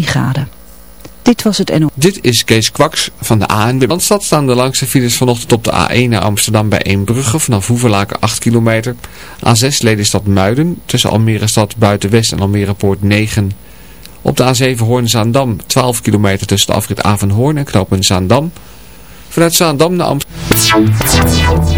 13 graden. Dit was het NO. Dit is Kees Kwaks van de ANWB. Landstad staan de langste files vanochtend op de A1 naar Amsterdam bij Eembrugge vanaf Hoevelaken 8 kilometer. A6 Lelystad Muiden tussen Almere Stad Buitenwest en Almere Poort 9. Op de A7 Hoorn-Zaandam 12 kilometer tussen de afrit Avenhoorn en knooppunt Zaandam. Vanuit Zaandam naar Amsterdam.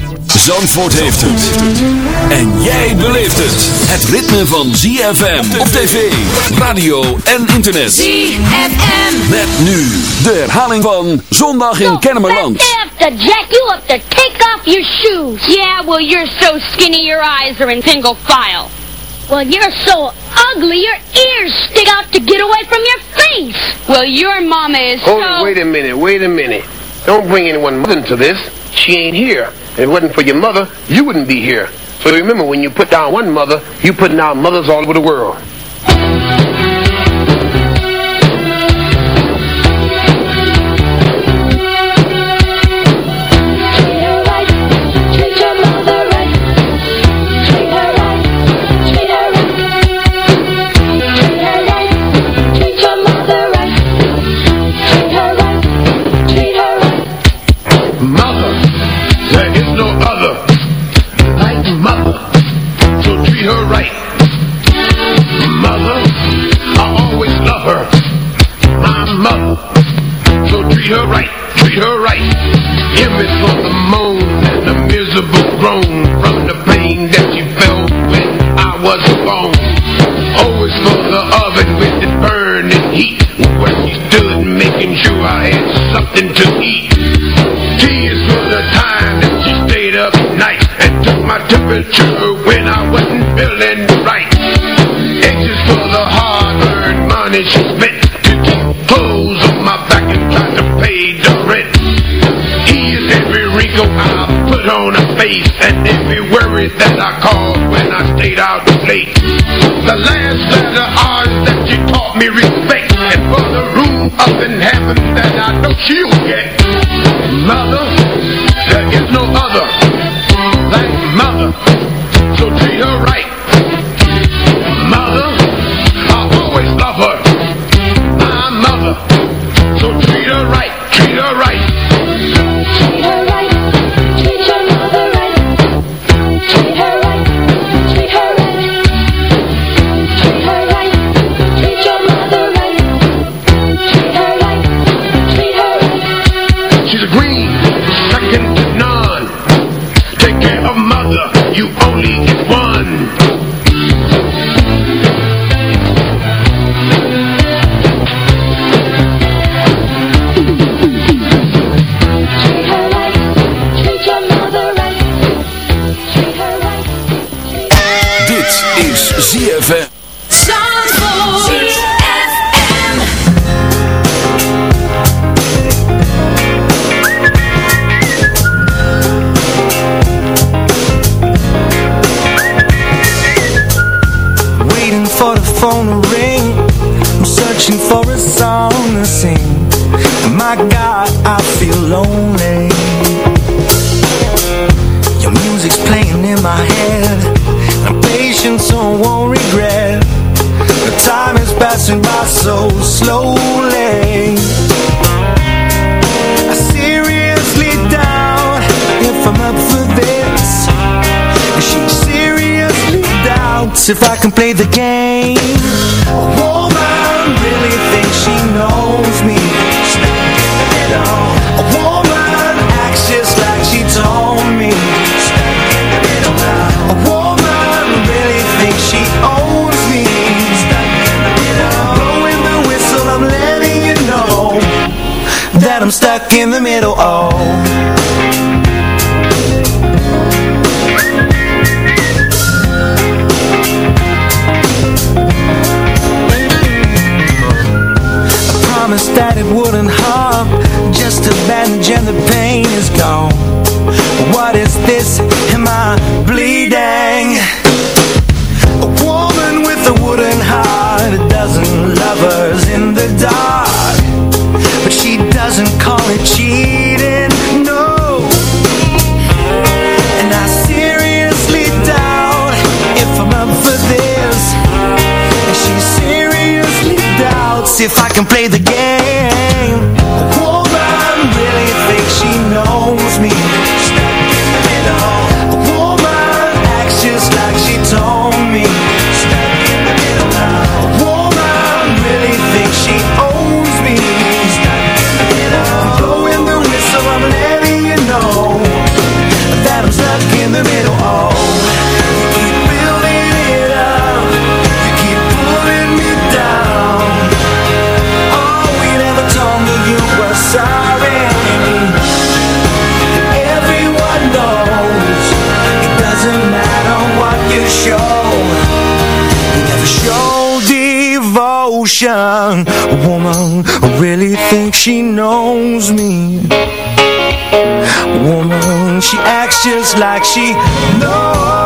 Zandvoort heeft het. En jij beleeft het. Het ritme van ZFM op tv, radio en internet. ZFM. Met nu de herhaling van Zondag in Kennemerland. to jack you up to take off your shoes. Yeah, well, you're so skinny your eyes are in single file. Well, you're so ugly your ears stick out to get away from your face. Well, your mama is Hold so... it, wait a minute, wait a minute. Don't bring anyone mother into this. She ain't here. If it wasn't for your mother, you wouldn't be here. So remember, when you put down one mother, you put down mothers all over the world. Me for the and the miserable groan from the pain that she felt when I was born. Always for the oven with the burning heat where she stood making sure I had something to eat. Tears for the time that she stayed up night and took my temperature when I wasn't feeling right. Exes for the hard-earned money she On her face and every worry that I caused when I stayed out late. The last letter R's that she taught me respect and for the room up in heaven that I know she'll get. Mother, there is no other like mother, doubts if I can play the game. A woman really thinks she knows me. A woman acts just like she told me. Spank in the middle A woman really thinks she owns me. Blowing the middle Going the whistle, I'm letting you know That I'm stuck in the middle, oh If I can play the game devotion A woman really thinks she knows me. A woman, she acts just like she knows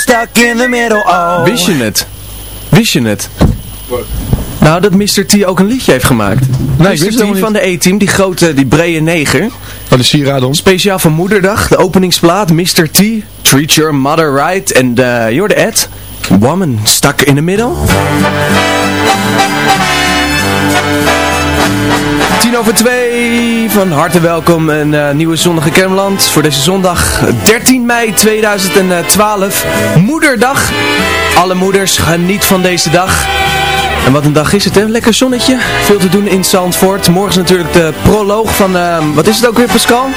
stuck in the middle, oh Wist je het? Wist je het? Nou, dat Mr. T ook een liedje heeft gemaakt. Nee, Mr. T van de E-team, die grote, die brede neger. Wat de sieraden? Speciaal voor moederdag, de openingsplaat, Mr. T, Treat Your Mother Right. En uh, you're the Ed, Woman, stuck in the middle. Tien over twee, van harte welkom een eh, nieuwe zonnige Kermland voor deze zondag 13 mei 2012, moederdag. Alle moeders, geniet van deze dag. En wat een dag is het hè, lekker zonnetje, veel te doen in Zandvoort. Morgen is natuurlijk de proloog van, eh, wat is het ook weer Pascal?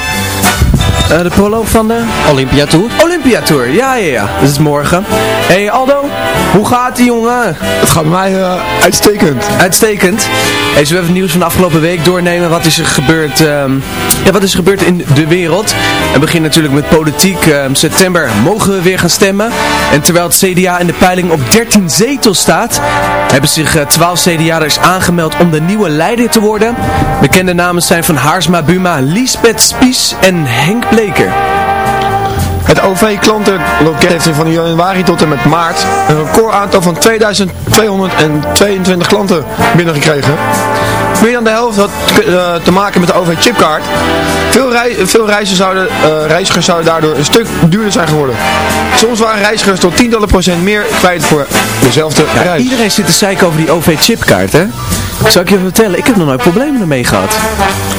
Eh, de proloog van de... Olympia Tour. Olympia Tour, ja ja ja, dat is morgen. Hey Aldo, hoe gaat die jongen? Het gaat bij mij eh, uitstekend. Uitstekend. Hey, zullen we even het nieuws van de afgelopen week doornemen? Wat is er gebeurd, ehm, ja, wat is er gebeurd in de wereld? En begin natuurlijk met politiek. Ehm, september mogen we weer gaan stemmen. En terwijl het CDA in de peiling op 13 zetels staat, hebben zich eh, 12 CDA'ers aangemeld om de nieuwe leider te worden. Bekende namen zijn van Haarsma Buma, Liesbeth Spies en Henk Bleker. Het OV-klantenloket heeft van januari tot en met maart een recordaantal van 2222 klanten binnengekregen. Meer dan de helft had eh, te maken met de OV-chipkaart. Veel, rei veel reizen zouden, eh, reizigers zouden daardoor een stuk duurder zijn geworden. Soms waren reizigers tot tientallen procent meer kwijt voor dezelfde Ja, reis. iedereen zit te zeiken over die OV-chipkaart, hè? Zou ik je vertellen, ik heb nog nooit problemen ermee gehad.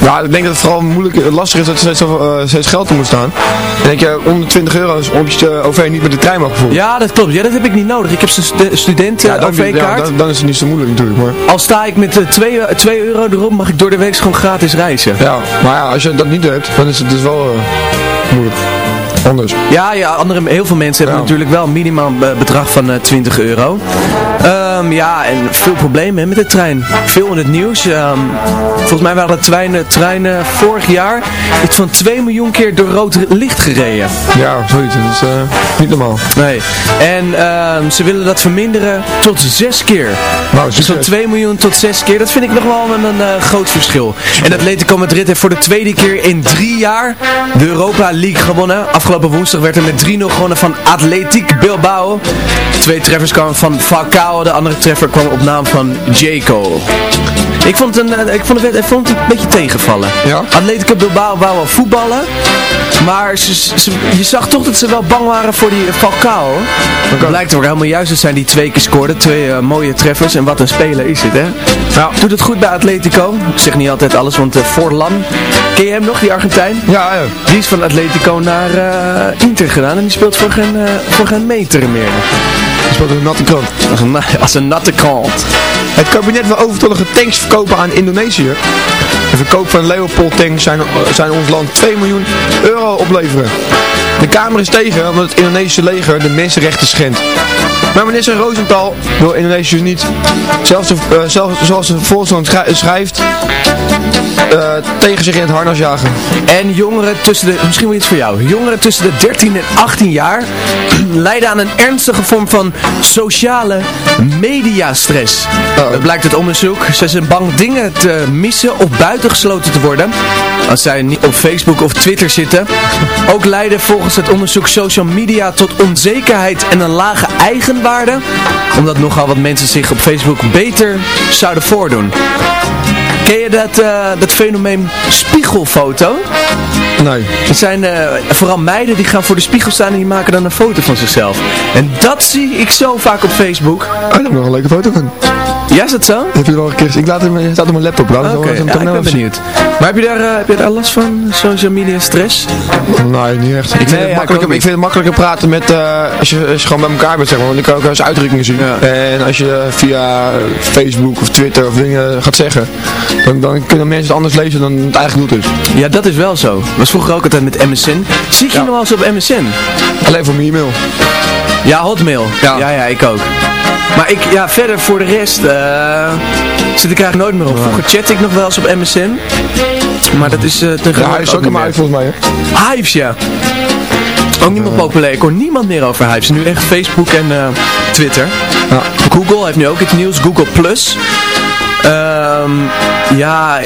Ja, ik denk dat het vooral moeilijk, lastig is dat er steeds, zoveel, eh, steeds geld in moet staan. En denk je, onder 20 euro is op je OV niet met de trein mag bijvoorbeeld. Ja, dat klopt. Ja, dat heb ik niet nodig. Ik heb een studenten Ja, dan, ja, dan, dan is het niet zo moeilijk natuurlijk. Maar, Al sta ik met 2 euro erop, mag ik door de week gewoon gratis reizen. ja, maar ja, als je dat niet hebt, dan is het dus wel eh, moeilijk. Anders. Ja, ja andere, heel veel mensen hebben Ja. natuurlijk wel een minimaal be- bedrag van eh, 20 euro. Ehm, ja, en veel problemen hè, met de trein. Veel in het nieuws. Ehm, volgens mij waren de treinen, treinen vorig jaar iets van 2 miljoen keer door rood licht gereden. Ja, zoiets. Dat is eh, niet normaal. Nee. En ehm, ze willen dat verminderen tot 6 keer. Nou, Dus van succes. 2 miljoen tot 6 keer, dat vind ik nog wel een, een eh, groot verschil. En Atletico Madrid heeft voor de tweede keer in drie jaar de Europa League gewonnen. Afgelopen woensdag werd er met 3-0 gewonnen van Athletic Bilbao. Twee treffers kwamen van Falcao, de andere treffer kwam op naam van Jaco. Ik vond het een, eh, ik vond het, ik vond het een beetje tegenvallen. Ja? Atletico Bilbao wou wel voetballen. Maar ze, ze- je zag toch dat ze wel bang waren voor die Falcao. Het blijkt ook helemaal juist te zijn die twee keer scoorde. Twee eh, mooie treffers. En wat een speler is het, hè? Doet het goed bij Atletico. Ik zeg niet altijd alles, want eh Forlan. Ken je hem nog, die Argentijn? Ja, ja. Die is van Atletico naar Inter gedaan. En die speelt voor geen, voor geen meter meer. Je speelt een natte krant. Als een, na- als een natte krant. Het kabinet wil overtollige tanks verkopen aan Indonesië. De verkoop van Leopold tanks zijn, zijn ons land 2 miljoen euro opleveren. De Kamer is tegen omdat het Indonesische leger de mensenrechten schendt. Maar minister Rosenthal wil Indonesië niet. Zelfs, de, eh, zelfs zoals de Volkskrant schrij- schrijft, eh, tegen zich in het harnas jagen. En jongeren tussen de, misschien wel iets voor jou, jongeren tussen de 13 en 18 jaar lijden aan een ernstige vorm van sociale mediastress. Oh. Dat blijkt uit onderzoek. Ze zijn bang dingen te missen of buitengesloten te worden als zij niet op Facebook of Twitter zitten. Ook leiden volgens het onderzoek social media tot onzekerheid en een lage eigenwaarde, omdat nogal wat mensen zich op Facebook beter zouden voordoen. Ken je dat, eh, dat fenomeen spiegelfoto? Nee. Het zijn eh, vooral meiden die gaan voor de spiegel staan en die maken dan een foto van zichzelf. En dat zie ik zo vaak op Facebook. Oh, daar heb ik nog een leuke foto van. Ja, is dat zo? Heb je er wel een keer Ik laat hem, het staat op mijn laptop. Laat Oké, het ja, ik ben benieuwd. Maar heb je, daar, eh, heb je daar last van, social media stress? Nee, niet echt. Ik vind, Nee, het, ja, ik makkelijker, ik vind het makkelijker praten met, eh, als, je, als je gewoon bij elkaar bent, zeg maar. Want dan kan je ook eens uitdrukkingen zien. Ja. En als je eh, via Facebook of Twitter of dingen gaat zeggen, dan, dan kunnen mensen het anders lezen dan het eigenlijk doet is. Ja, dat is wel zo. Was vroeger ook altijd met MSN. Zit je Ja. nog wel eens op MSN? Alleen voor mijn e-mail. Ja, Hotmail. Ja. ja, ja, ik ook. Maar ik, ja, verder voor de rest eh, zit ik eigenlijk nooit meer op. Vroeger chat ik nog wel eens op MSN. Maar dat is eh Ja, tegenwoordig ook ook maar uit volgens mij. Hè? Hives, ja. Ook niet meer populair. Ik hoor niemand meer over Hives. Nu echt Facebook en eh, Twitter. Ja. Google heeft nu ook iets nieuws. Google Plus. Ehm, ja,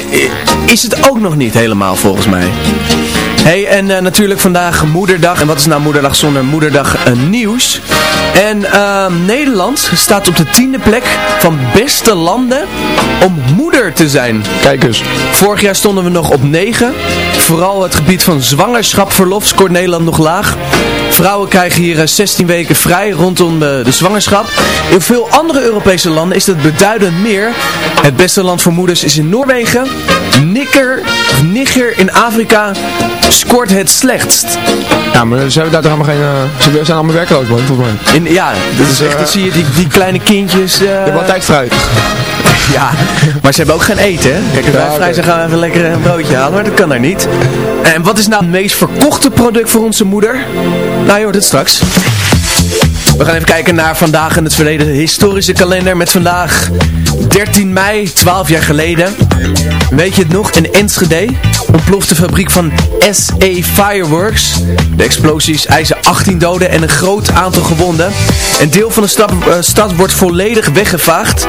is het ook nog niet helemaal volgens mij. Hey, en eh, natuurlijk vandaag moederdag. En wat is nou moederdag zonder moederdag eh, nieuws? En ehm, Nederland staat op de tiende plek van beste landen om moeder te zijn. Kijk eens. Vorig jaar stonden we nog op 9. Vooral het gebied van zwangerschapverlof scoort Nederland nog laag. Vrouwen krijgen hier eh, 16 weken vrij rondom de, de zwangerschap. In veel andere Europese landen is dat beduidend meer. Het beste land voor moeders is in Noorwegen. Nikker, Niger in Afrika scoort het slechtst. Ja, maar ze hebben daar toch allemaal geen... eh, ze zijn allemaal werkloos, man, volgens mij. In, ja, dat is echt, eh, dan zie je die, die kleine kindjes... eh, Je hebt wel tijd vrij. Ja, maar ze hebben ook geen eten, hè? Kijk, als wij Ja, vrij zijn, gaan we even lekker een broodje halen, maar dat kan daar niet. En wat is nou het meest verkochte product voor onze moeder? Nou, je hoort het straks. We gaan even kijken naar vandaag in het verleden de historische kalender met vandaag 13 mei, 12 jaar geleden. Weet je het nog? In Enschede ontploft de fabriek van SE Fireworks. De explosies eisen 18 doden en een groot aantal gewonden. Een deel van de stad, eh, stad wordt volledig weggevaagd.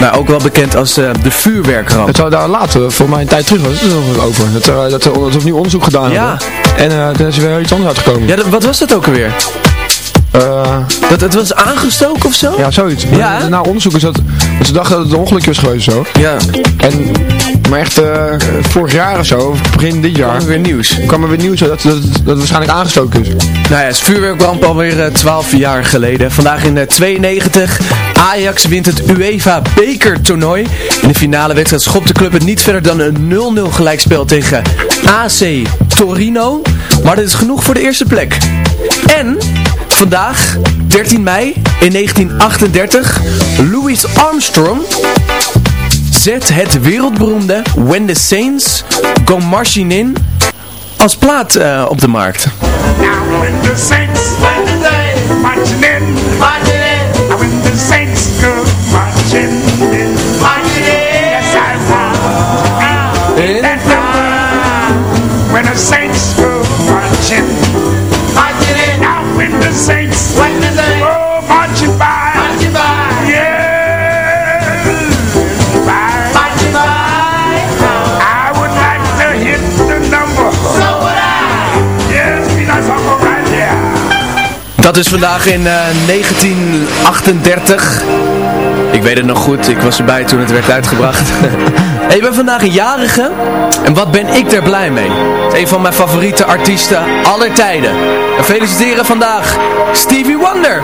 Maar ook wel bekend als eh, de vuurwerkramp. Het zou daar later, voor mij een tijd terug, was het er nog over. Dat, er, dat, dat er opnieuw onderzoek gedaan Ja. hadden. En eh toen is er weer iets anders uitgekomen. Ja, wat was dat ook alweer? Eh, Dat het was aangestoken of zo? ja, zoiets. Ja? Na onderzoek is dat, dat ze dachten dat het een ongelukje was geweest zo. Ja. En Maar echt eh, vorig jaar of zo, begin dit jaar. Kwam er weer nieuws. kwam er weer nieuws dat, dat, dat het waarschijnlijk aangestoken is. Nou ja, het vuurwerkramp alweer eh, 12 jaar geleden. Vandaag in de 92. Ajax wint het UEFA bekertoernooi. In de finale wedstrijd schopt de club het niet verder dan een 0-0 gelijkspel tegen AC Torino. Maar dat is genoeg voor de eerste plek. En vandaag, 13 mei in 1938, Louis Armstrong zet het wereldberoemde When the Saints Go Marching In als plaat eh, op de markt. Now when the saints marching in, marching in. Now when the saints go marching in, marching in. Yes, I want In. that number. When the saints go Dat is vandaag in eh, 1938. Ik weet het nog goed, ik was erbij toen het werd uitgebracht. hey, ik ben vandaag een jarige. En wat ben ik er blij mee? Een van mijn favoriete artiesten aller tijden. We feliciteren vandaag Stevie Wonder.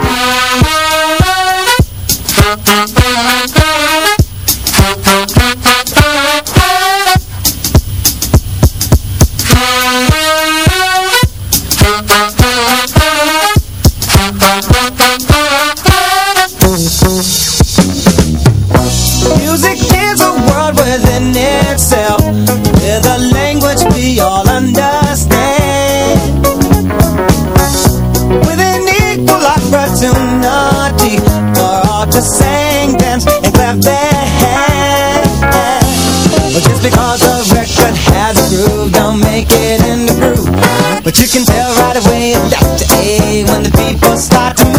Start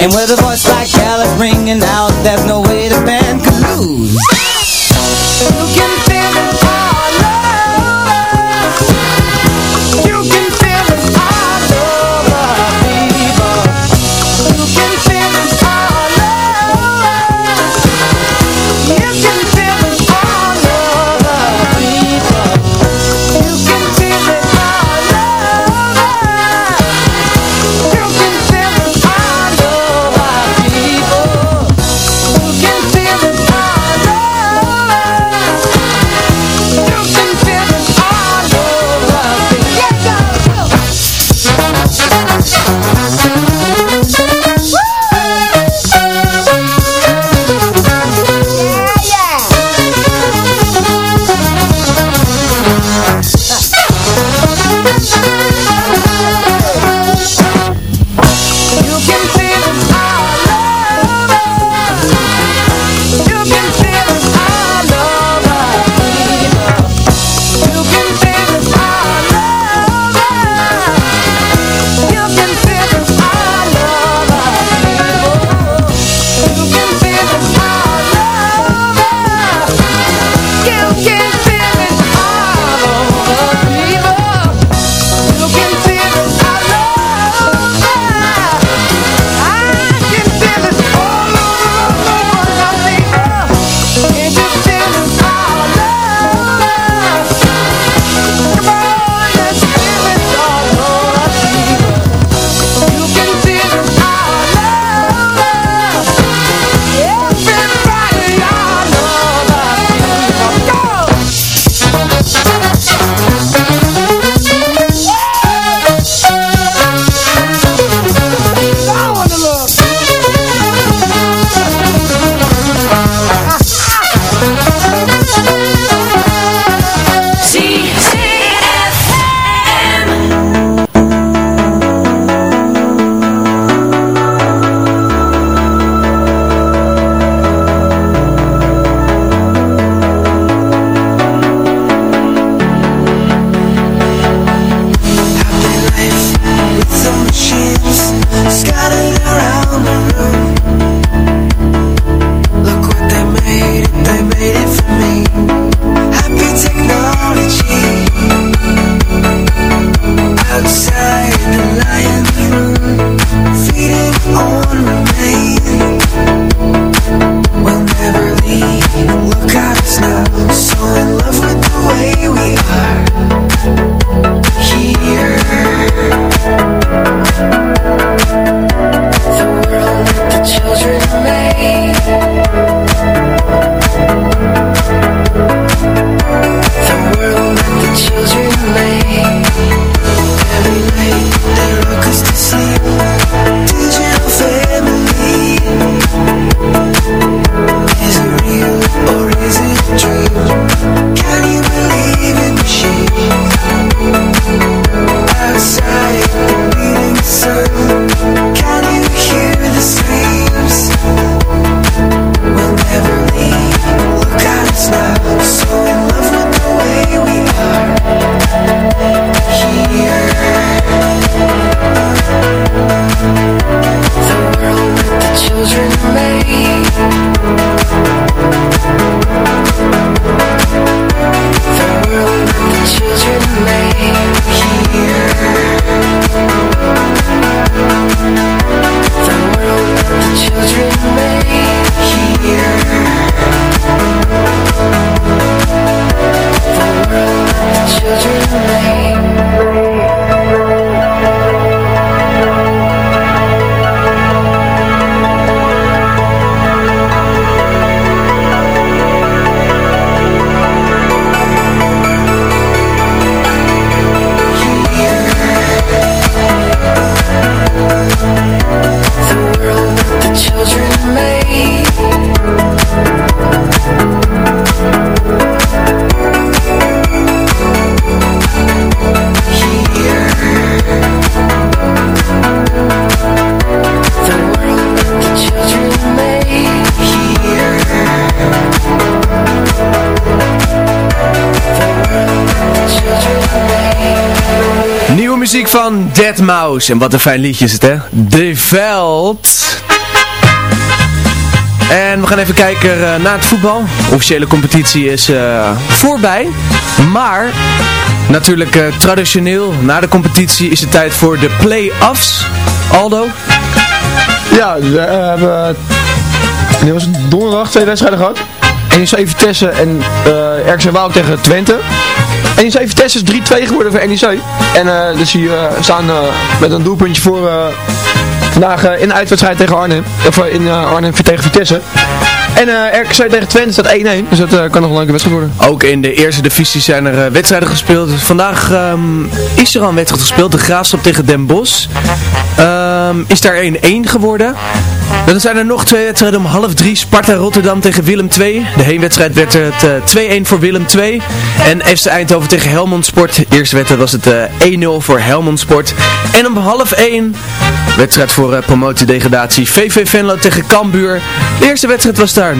And with a van Dead Mouse. En wat een fijn liedje is het, hè? De Veld. En we gaan even kijken uh, naar het voetbal. De officiële competitie is uh, voorbij. Maar, natuurlijk uh, traditioneel, na de competitie is het tijd voor de play-offs. Aldo? Ja, we hebben... Nu was het donderdag twee wedstrijden gehad. NEC Vitesse en uh, RKC Wouw tegen Twente. NEC Vitesse is 3-2 geworden voor NEC. En dus hier uh, staan uh, met een doelpuntje voor vandaag in de uitwedstrijd tegen Arnhem. Of in Arnhem tegen Vitesse. En uh, RKC tegen Twente staat 1-1, dus dat kan nog een leuke wedstrijd worden. Ook in de eerste divisie zijn er wedstrijden gespeeld. Dus vandaag um, is er al een wedstrijd gespeeld. De Graafschap tegen Den Bosch. Um, is daar 1-1 geworden. Dan zijn er nog twee wedstrijden om half drie. Sparta Rotterdam tegen Willem 2. De heenwedstrijd werd het 2-1 voor Willem 2. En FC Eindhoven tegen Helmond Sport. De eerste wedstrijd was het 1-0 voor Helmond Sport. En om half 1 wedstrijd voor promotiedegradatie VV Venlo tegen Cambuur. De eerste wedstrijd was daar 0-0.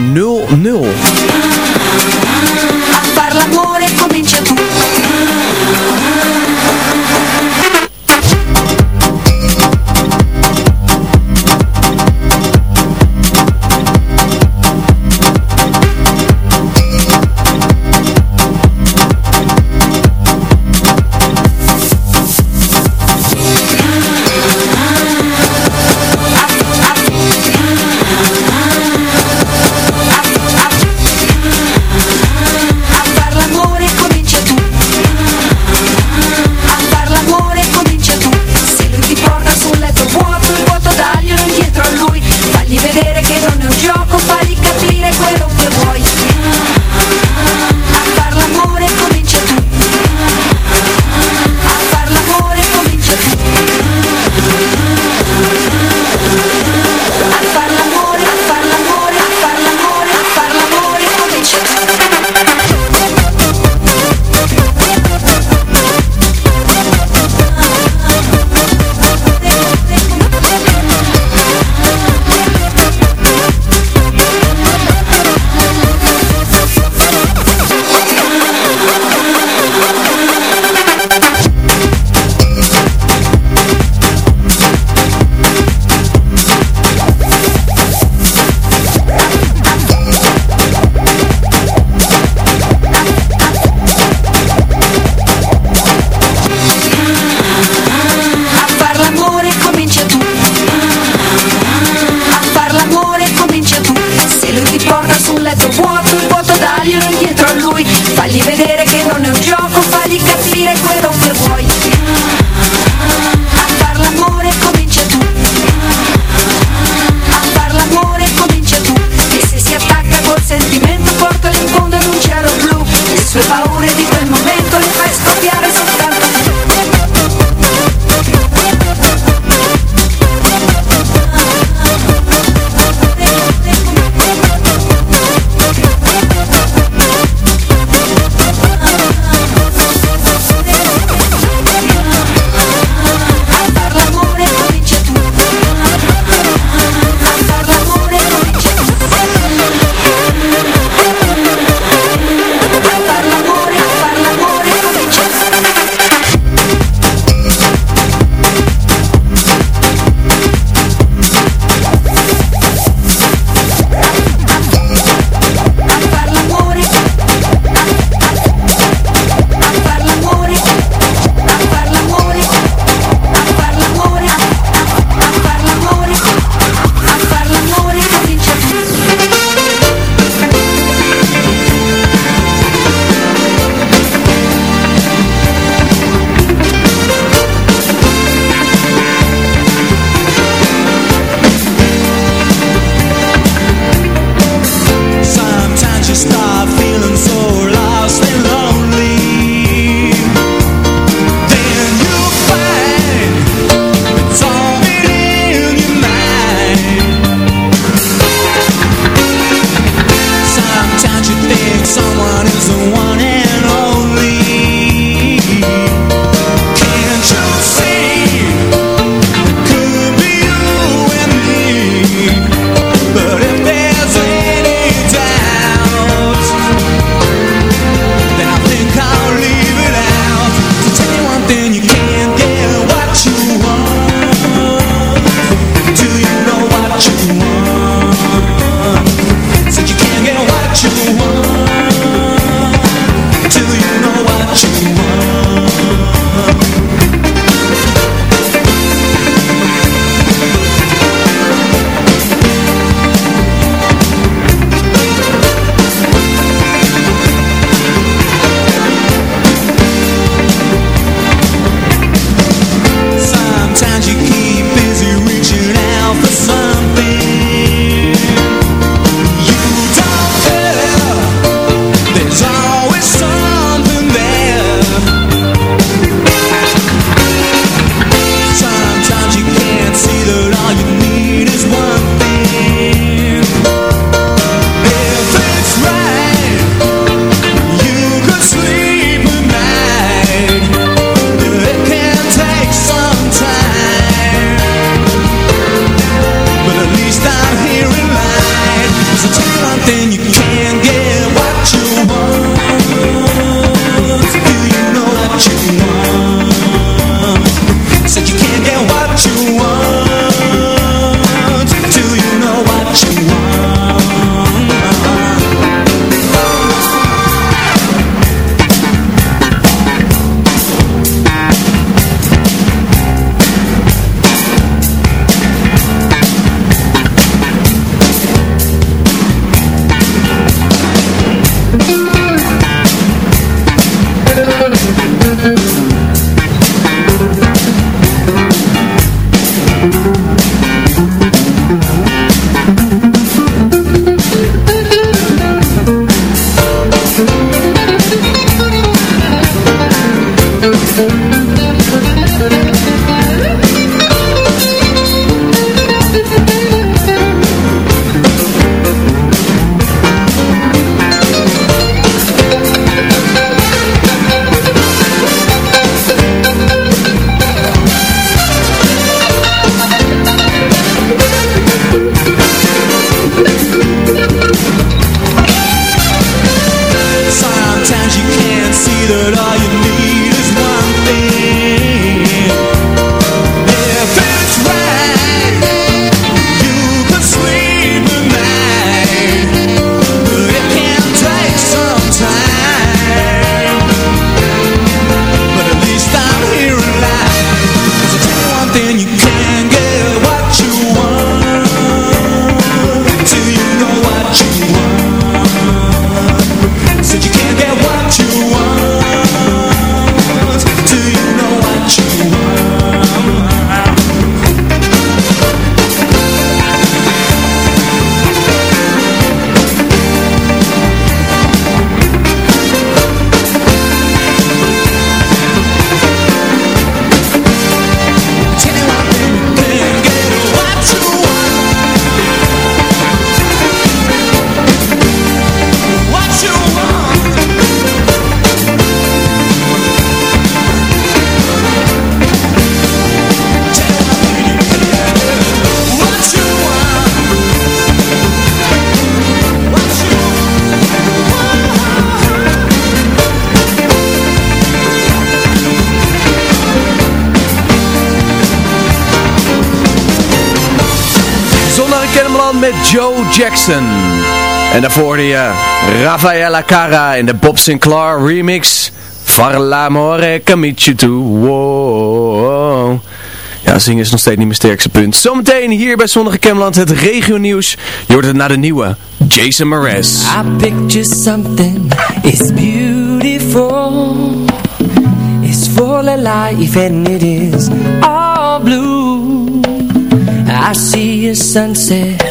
Jackson. En daarvoor je Rafaela Cara in de Bob Sinclair remix. Far l'amore camici tu. Wow. Ja, zingen is nog steeds niet mijn sterkste punt. Zometeen hier bij Zondag in Kennemerland het regio nieuws. Je hoort het naar de nieuwe Jason Mraz. I picture something, it's beautiful It's full life is all blue I see a sunset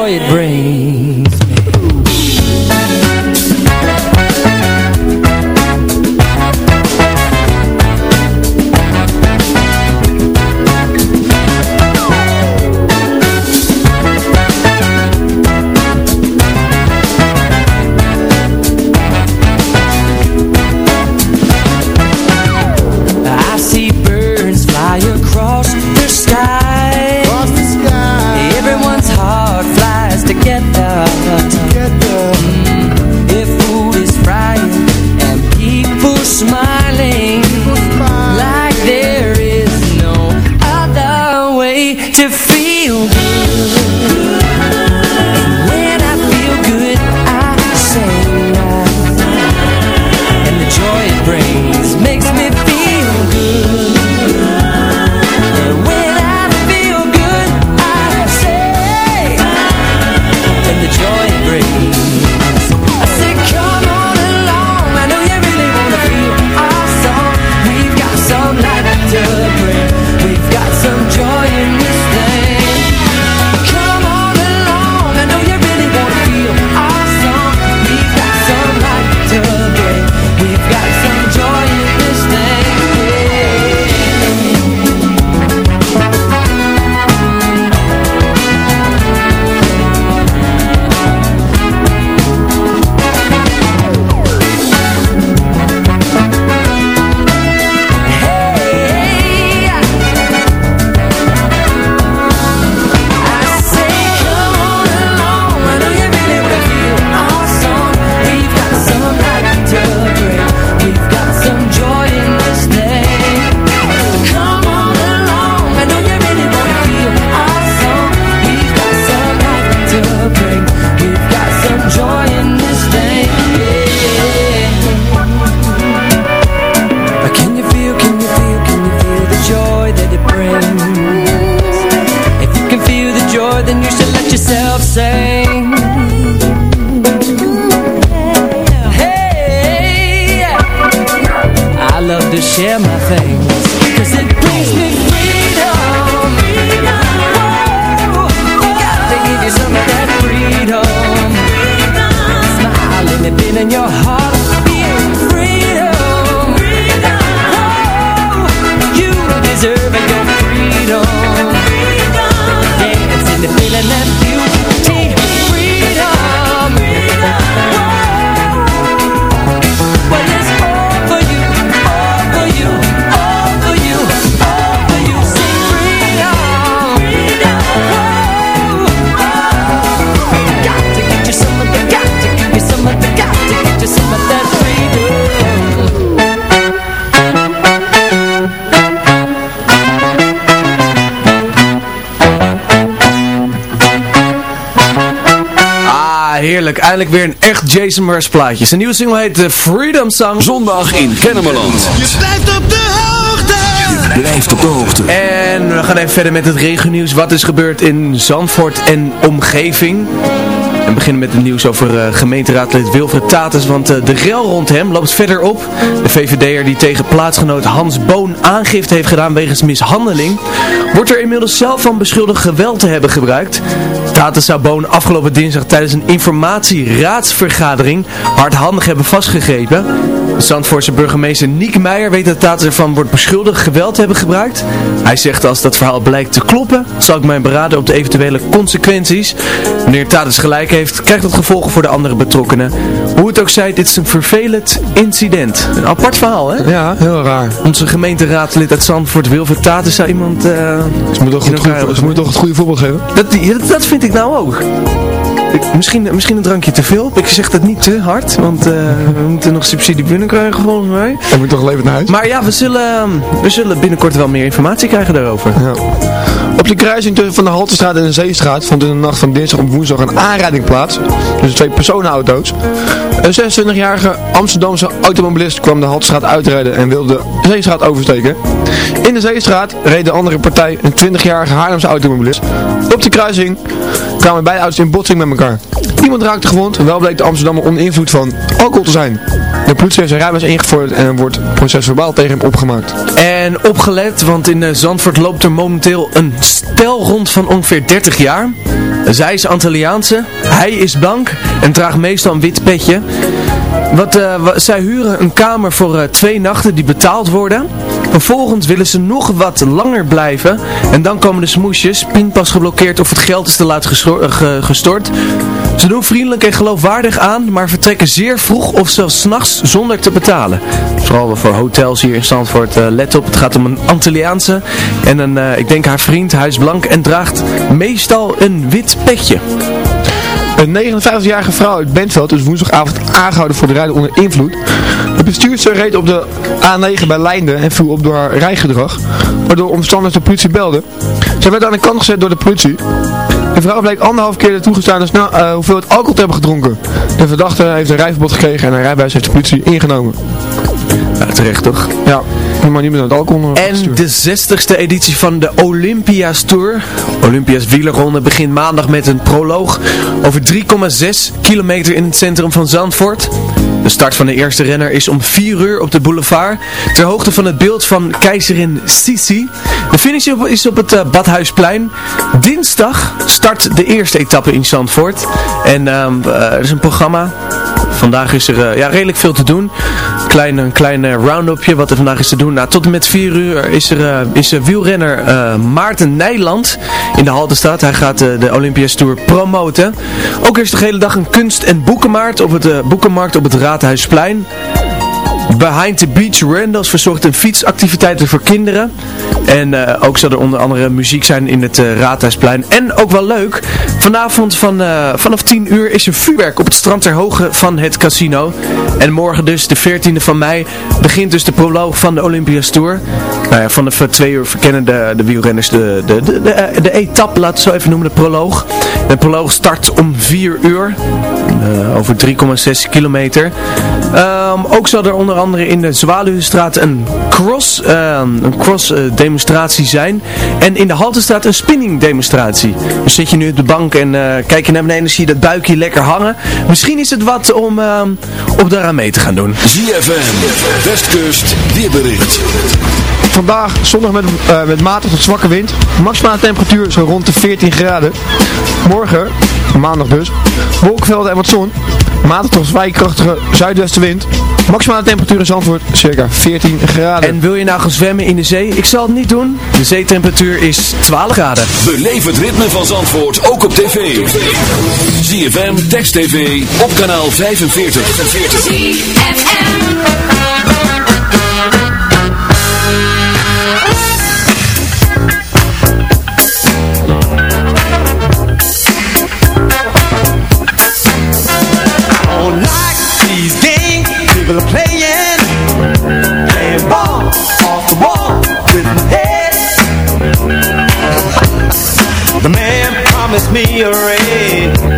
Heerlijk. Eindelijk weer een echt Jason Mraz plaatje. Zijn nieuwe single heet The Freedom Song. Zondag in Kennemerland. Je blijft op de hoogte. Je blijft op de hoogte. En we gaan even verder met het regennieuws. Wat is gebeurd in Zandvoort en omgeving? We beginnen met het nieuws over eh, gemeenteraadlid Wilfred Tatus, want eh, de rel rond hem loopt verder op. De VVD'er die tegen plaatsgenoot Hans Boon aangifte heeft gedaan wegens mishandeling, wordt er inmiddels zelf van beschuldigd geweld te hebben gebruikt. Tatus zou Boon afgelopen dinsdag tijdens een informatieraadsvergadering hardhandig hebben vastgegrepen. De Zandvoortse burgemeester Niek Meijer weet dat Tatus ervan wordt beschuldigd geweld te hebben gebruikt. Hij zegt als dat verhaal blijkt te kloppen, zal ik mij beraden op de eventuele consequenties. Wanneer Tatus gelijk heeft, krijgt dat gevolgen voor de andere betrokkenen. Hoe het ook zij, dit is een vervelend incident. Een apart verhaal, hè? Ja, heel raar. Onze gemeenteraadslid uit Zandvoort, Wilfred Tatus, zou iemand... eh, Ze moet toch het, goede, ze moet toch het goede voorbeeld geven? dat, dat vind ik nou ook. Ik- misschien, misschien een drankje te veel. Ik zeg dat niet te hard, want eh, we moeten nog subsidie binnenkrijgen volgens mij. Dan moet toch levend naar huis? Maar ja, we zullen, we zullen binnenkort wel meer informatie krijgen daarover. Ja. Op de kruising tussen van de Haltestraat en de Zeestraat vond in de nacht van dinsdag op woensdag een aanrijding plaats. Dus twee personenauto's. Een 26-jarige Amsterdamse automobilist kwam de Haltestraat uitrijden en wilde de Zeestraat oversteken. In de Zeestraat reed de andere partij een 20-jarige Haarlemse automobilist. Op de kruising kwamen beide auto's in botsing met elkaar. Niemand raakte gewond, wel bleek de Amsterdammer onder invloed van alcohol te zijn. De politie heeft zijn rijbewijs ingevoerd en wordt procesverbaal tegen hem opgemaakt. En opgelet, want in eh, Zandvoort loopt er momenteel een stel rond van ongeveer 30 jaar. Zij is Antilliaanse, hij is blank en draagt meestal een wit petje. Wat, eh, zij huren een kamer voor eh, twee nachten die betaald worden. Vervolgens willen ze nog wat langer blijven. En dan komen de smoesjes, pinpas geblokkeerd of het geld is te laat eh, ge- gestort. Ze doen vriendelijk en geloofwaardig aan, maar vertrekken zeer vroeg of zelfs s'nachts zonder te betalen. Vooral voor hotels hier in Zandvoort. eh, let op, het gaat om een Antilliaanse. En een, eh, ik denk haar vriend, hij is blank en draagt meestal een wit petje. Een 59-jarige vrouw uit Bentveld is woensdagavond aangehouden voor de rijden onder invloed. De bestuurster reed op de A9 bij Leinden en viel op door haar rijgedrag, waardoor omstanders de politie belden. Zij werd aan de kant gezet door de politie. De vrouw bleek anderhalf keer de toegestaande eh, hoeveelheid alcohol te hebben gedronken. De verdachte heeft een rijverbod gekregen en haar rijbewijs heeft de politie ingenomen. Ja, terecht toch? Ja, maar niet met het alcohol. En de 60ste editie van de Olympia's Tour. Olympia's wielerronde begint maandag met een proloog over 3,6 kilometer in het centrum van Zandvoort. De start van de eerste renner is om 4 uur op de boulevard, ter hoogte van het beeld van keizerin Sisi. De finish is op het eh, Badhuisplein. Dinsdag start de eerste etappe in Zandvoort. En ehm, eh, er is een programma. Vandaag is er eh, ja, redelijk veel te doen. Klein, een klein round-upje wat er vandaag is te doen. Nou, tot en met 4 uur is er eh, is er wielrenner eh, Maarten Nijland in de Haltestraat. Hij gaat de Olympias Tour promoten. Ook is de hele dag een kunst- en boekenmarkt op het, boekenmarkt op het Raadhuisplein. Behind the Beach Randalls verzorgt een fietsactiviteiten voor kinderen. En eh, ook zal er onder andere muziek zijn in het eh, Raadhuisplein. En ook wel leuk, vanavond van, eh, vanaf 10 uur is er vuurwerk op het strand ter hoogte van het casino. En morgen dus, de 14e van mei, begint dus de proloog van de Olympias Tour. Nou ja, vanaf 2 uur verkennen de, de wielrenners de, de, de, de, de etappe, zo even noemen, de proloog. De proloog start om 4 uur. eh, over 3,6 kilometer. Ehm, ook zal er onder andere in de Zwaluwenstraat een cross, ehm, een cross eh, demonstratie zijn. En in de Haltestraat een spinning demonstratie. Dus zit je nu op de bank en eh, kijk je naar beneden en zie je dat buikje lekker hangen. Misschien is het wat om, ehm, om daaraan mee te gaan doen. ZFM, Westkust, weerbericht. Vandaag zondag met, eh, met matig tot zwakke wind. Maximale temperatuur zo rond de 14 graden. Morgen, maandag dus, wolkenvelden en wat zon. Matig tot vrij krachtige zuidwestenwind. Maximale temperatuur in Zandvoort circa 14 graden. En wil je nou gaan zwemmen in de zee? Ik zal het niet doen. De zeetemperatuur is 12 graden. Beleef het ritme van Zandvoort ook op tv. ZFM, Text TV, op kanaal 45. 45. People are playing. Playing ball off the wall with my head. the man promised me a raise.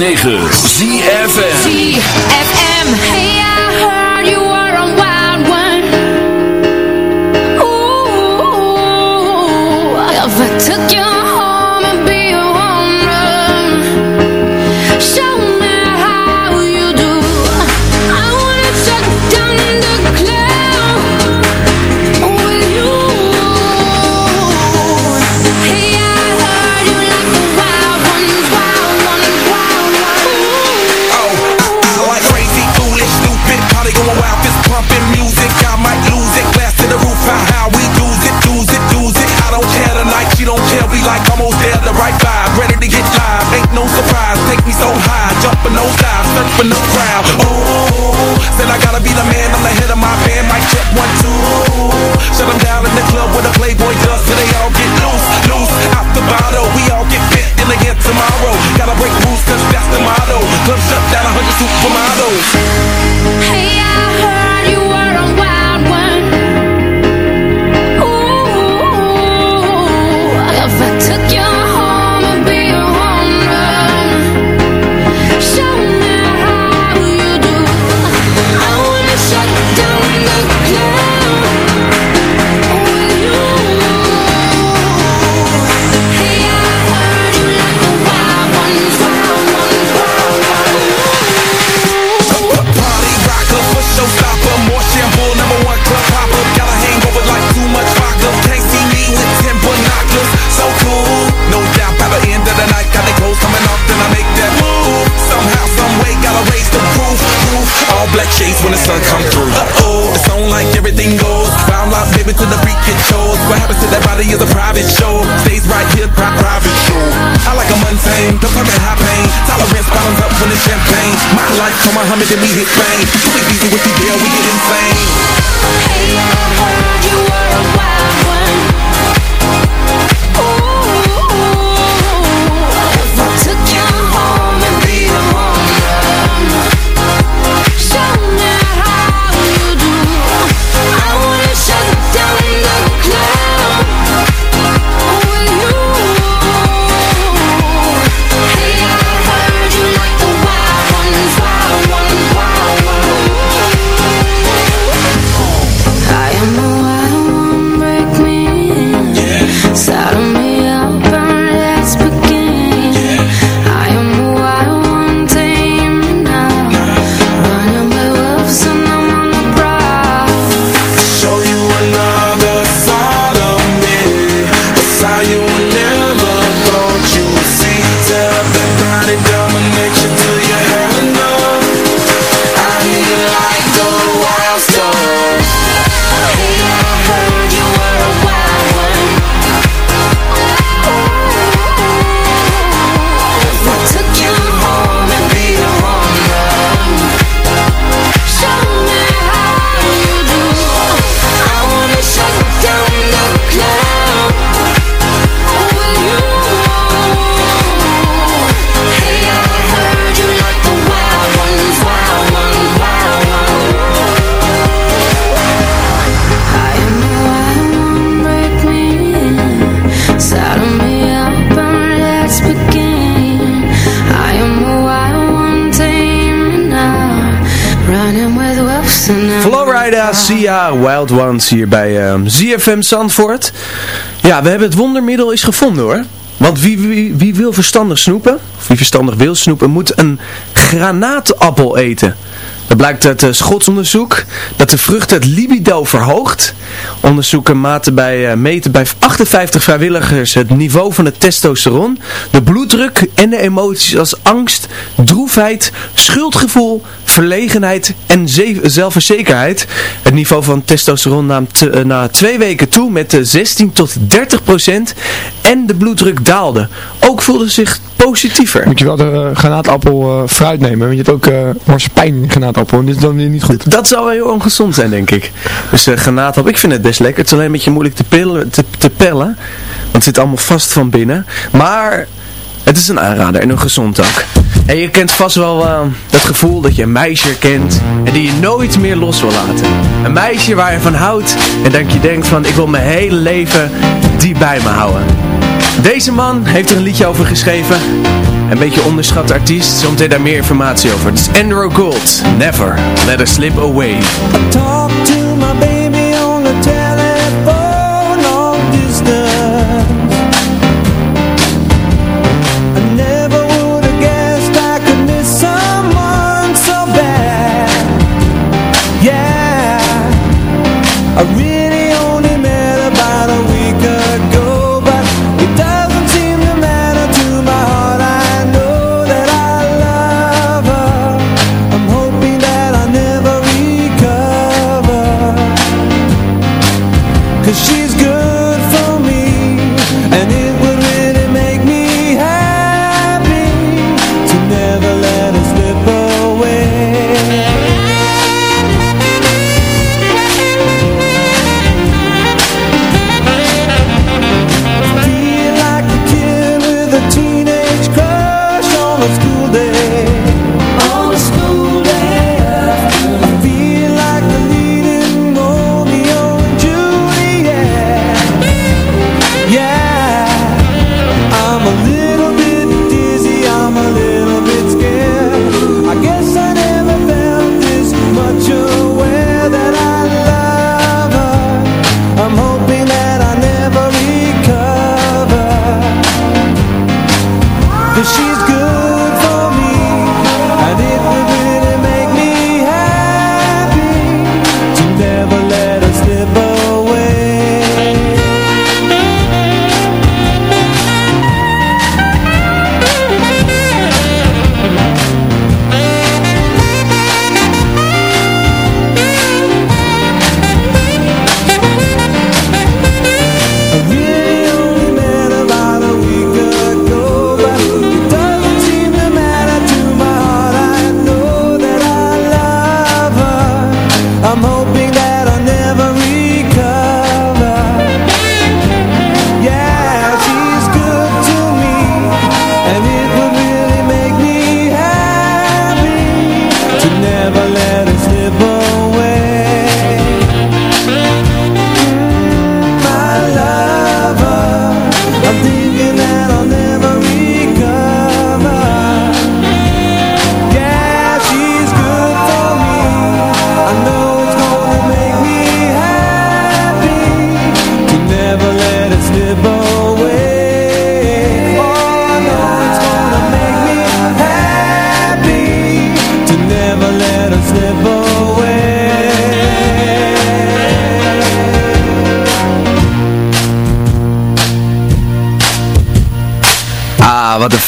106.9 ZFM. coming to me Sia, Wild Ones hier bij ehm, ZFM Zandvoort. Ja, we hebben het wondermiddel is gevonden hoor. Want wie, wie, wie wil verstandig snoepen, of wie verstandig wil snoepen, moet een granaatappel eten. Dat blijkt uit eh, uh, Schots onderzoek dat de vrucht het libido verhoogt. Onderzoeken maten bij, eh, meten bij 58 vrijwilligers het niveau van het testosteron, de bloeddruk en de emoties als angst, droefheid, schuldgevoel, verlegenheid en zelfverzekerheid. Het niveau van testosteron nam eh, na twee weken toe met eh, 16 tot 30 procent en de bloeddruk daalde. Ook voelde ze zich positiever. Moet je wel de uh, granaatappel uh, fruit nemen, want je hebt ook uh, marsepein granaatappel en dit is dan weer niet goed. Dat zou wel heel ongezond zijn, denk ik. Dus uh, granaatappel, ik vind het best lekker. Het is alleen een beetje moeilijk te, te, pellen, want het zit allemaal vast van binnen. Maar het is een aanrader en een gezond ook. En je kent vast wel eh, uh, dat gevoel dat je een meisje kent en die je nooit meer los wil laten. Een meisje waar je van houdt en dat je denkt van ik wil mijn hele leven die bij me houden. Deze man heeft er een liedje over geschreven. Een beetje onderschat artiest, zometeen daar meer informatie over. Het is Andrew Gold, Never Let Her Slip Away.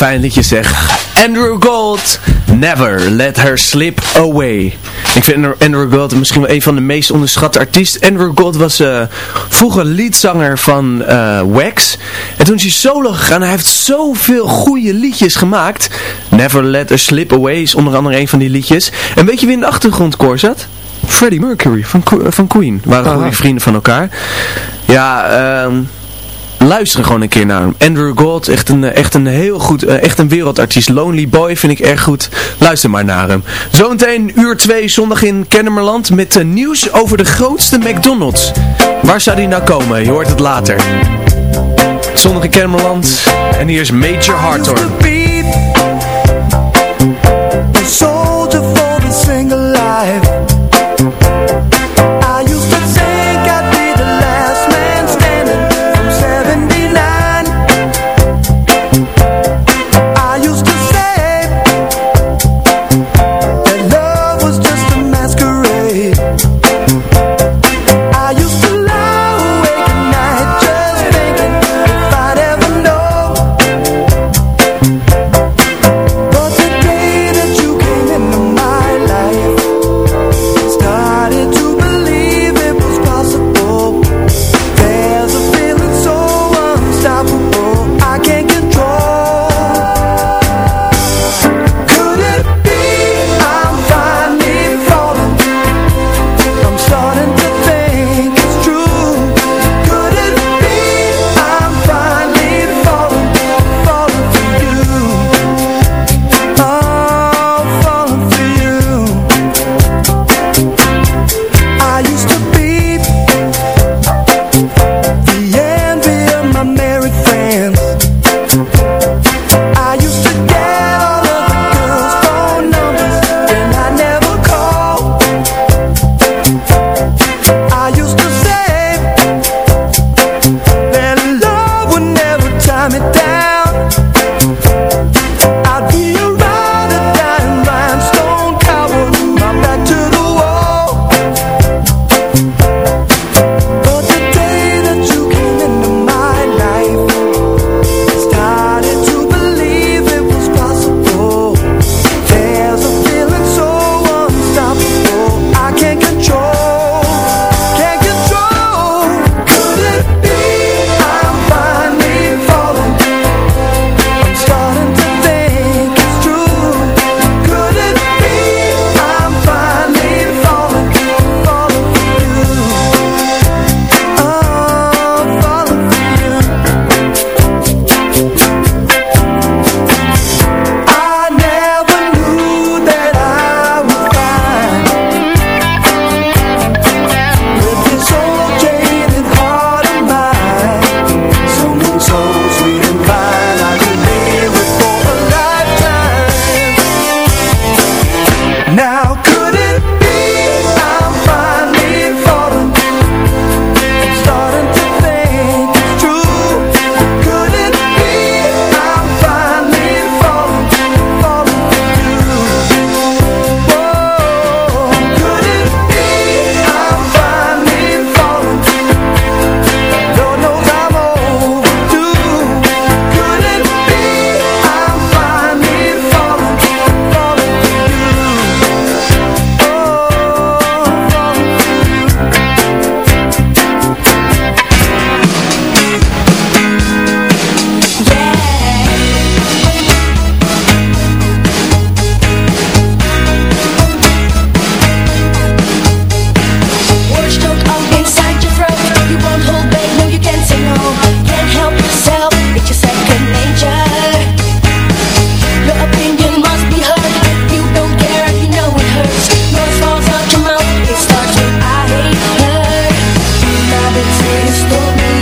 Fijn liedje zeg. Andrew Gold, Never Let Her Slip Away. Ik vind Andrew Gold misschien wel een van de meest onderschatte artiesten. Andrew Gold was eh, vroeger leadzanger van eh, Wax. En toen is hij solo gegaan. Hij heeft zoveel goede liedjes gemaakt. Never Let Her Slip Away is onder andere een van die liedjes. En weet je wie in de achtergrondkoor zat? Freddie Mercury van, van Queen. Waren goede vrienden van elkaar. Ja, ehm... Luister gewoon een keer naar hem. Andrew Gold, echt een, eh, echt een heel goed, eh, echt een wereldartiest. Lonely Boy vind ik erg goed. Luister maar naar hem. Zometeen uur 2 zondag in Kennemerland met eh, nieuws over de grootste McDonald's. Waar zou die nou komen? Je hoort het later. Zondag in Kennemerland. En hier is Major Hartor. me.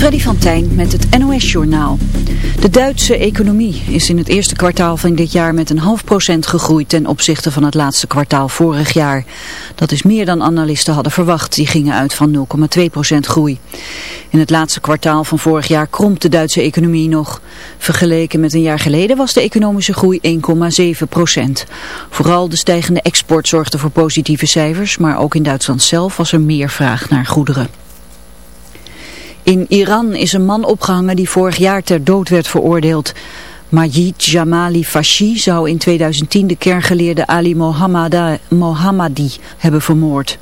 Freddy van Tijn met het NOS-journaal. De Duitse economie is in het eerste kwartaal van dit jaar met een half procent gegroeid ten opzichte van het laatste kwartaal vorig jaar. Dat is meer dan analisten hadden verwacht, die gingen uit van 0,2 procent groei. In het laatste kwartaal van vorig jaar krompt de Duitse economie nog. Vergeleken met een jaar geleden was de economische groei 1,7 procent. Vooral de stijgende export zorgde voor positieve cijfers, maar ook in Duitsland zelf was er meer vraag naar goederen. In Iran is een man opgehangen die vorig jaar ter dood werd veroordeeld. Majid Jamali Fashi zou in 2010 de kerngeleerde Ali Mohammadi hebben vermoord.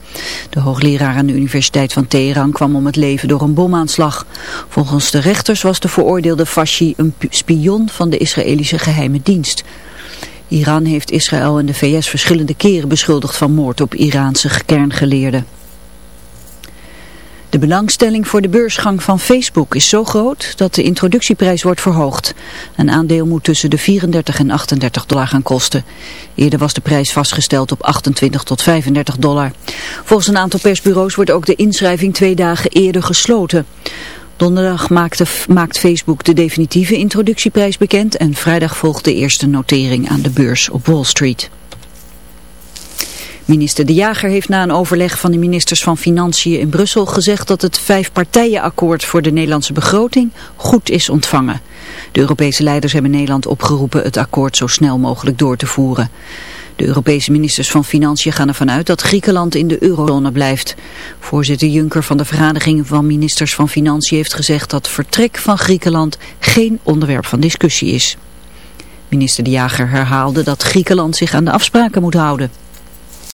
De hoogleraar aan de Universiteit van Teheran kwam om het leven door een bomaanslag. Volgens de rechters was de veroordeelde Fashi een spion van de Israëlische geheime dienst. Iran heeft Israël en de VS verschillende keren beschuldigd van moord op Iraanse kerngeleerden. De belangstelling voor de beursgang van Facebook is zo groot dat de introductieprijs wordt verhoogd. Een aandeel moet tussen de 34 en 38 dollar gaan kosten. Eerder was de prijs vastgesteld op 28 tot 35 dollar. Volgens een aantal persbureaus wordt ook de inschrijving twee dagen eerder gesloten. Donderdag maakte, maakt Facebook de definitieve introductieprijs bekend en vrijdag volgt de eerste notering aan de beurs op Wall Street. Minister De Jager heeft na een overleg van de ministers van Financiën in Brussel gezegd dat het vijfpartijenakkoord voor de Nederlandse begroting goed is ontvangen. De Europese leiders hebben Nederland opgeroepen het akkoord zo snel mogelijk door te voeren. De Europese ministers van Financiën gaan ervan uit dat Griekenland in de eurozone blijft. Voorzitter Juncker van de vergadering van ministers van Financiën heeft gezegd dat vertrek van Griekenland geen onderwerp van discussie is. Minister De Jager herhaalde dat Griekenland zich aan de afspraken moet houden.